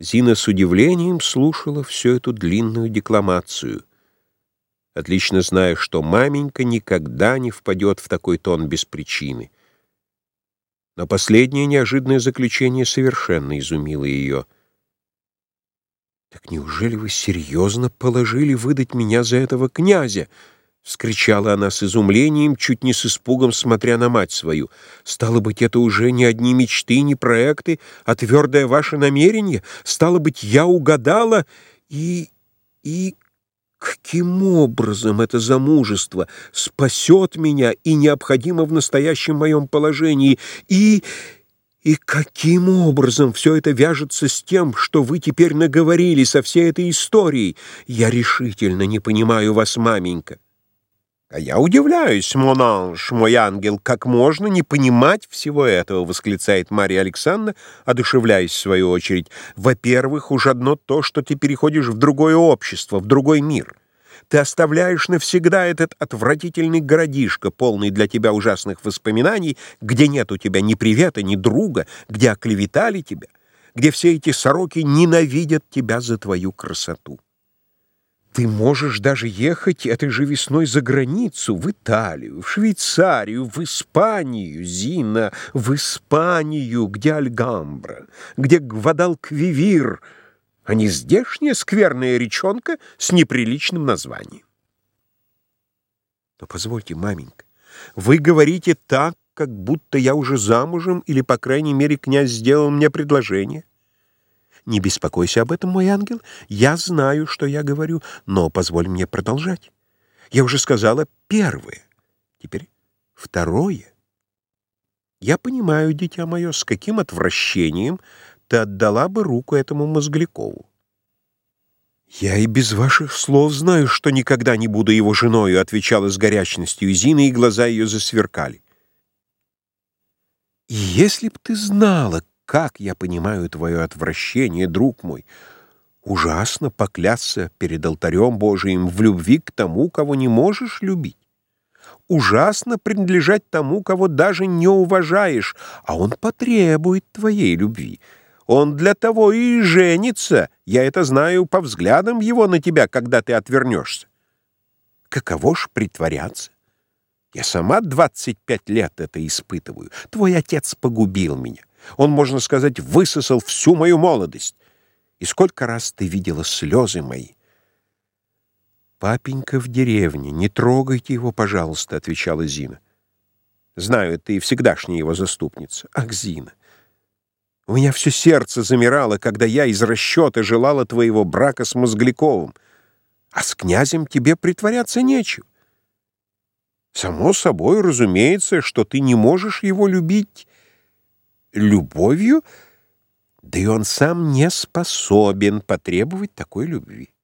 Зина с удивлением слушала всю эту длинную декламацию, отлично зная, что маменька никогда не впадет в такой тон без причины. Но последнее неожиданное заключение совершенно изумило ее. «Так неужели вы серьезно положили выдать меня за этого князя?» — вскричала она с изумлением, чуть не с испугом, смотря на мать свою. «Стало быть, это уже не одни мечты, не проекты, а твердое ваше намерение? Стало быть, я угадала, и... и... каким образом это замужество спасет меня и необходимо в настоящем моем положении? И... и каким образом все это вяжется с тем, что вы теперь наговорили со всей этой историей? Я решительно не понимаю вас, маменька». «А я удивляюсь, Монанж, мой ангел, как можно не понимать всего этого?» — восклицает Мария Александровна, одушевляясь в свою очередь. «Во-первых, уж одно то, что ты переходишь в другое общество, в другой мир. Ты оставляешь навсегда этот отвратительный городишко, полный для тебя ужасных воспоминаний, где нет у тебя ни привета, ни друга, где оклеветали тебя, где все эти сороки ненавидят тебя за твою красоту». Ты можешь даже ехать этой же весной за границу, в Италию, в Швейцарию, в Испанию, Зина, в Испанию, где Альгамбра, где Гвадалквивир, а не здешняя скверная речонка с неприличным названием. Но позвольте, маменька, вы говорите так, как будто я уже замужем, или, по крайней мере, князь сделал мне предложение. Не беспокойся об этом, мой ангел. Я знаю, что я говорю, но позволь мне продолжать. Я уже сказала первое. Теперь второе. Я понимаю, дитя мое, с каким отвращением ты отдала бы руку этому Мозглякову. «Я и без ваших слов знаю, что никогда не буду его женою», отвечала с горячностью Зина, и глаза ее засверкали. «И если б ты знала, как я понимаю твое отвращение, друг мой! Ужасно поклясться перед алтарем Божиим в любви к тому, кого не можешь любить. Ужасно принадлежать тому, кого даже не уважаешь, а он потребует твоей любви. Он для того и женится, я это знаю по взглядам его на тебя, когда ты отвернешься. Каково ж притворяться? Я сама двадцать пять лет это испытываю. Твой отец погубил меня. Он, можно сказать, высосал всю мою молодость. И сколько раз ты видела слезы мои? «Папенька в деревне, не трогайте его, пожалуйста», — отвечала Зина. «Знаю, ты всегдашняя его заступница. Ах, Зина, у меня все сердце замирало, когда я из расчета желала твоего брака с Мозгляковым, а с князем тебе притворяться нечего. Само собой, разумеется, что ты не можешь его любить любовью, да и он сам не способен потребовать такой любви.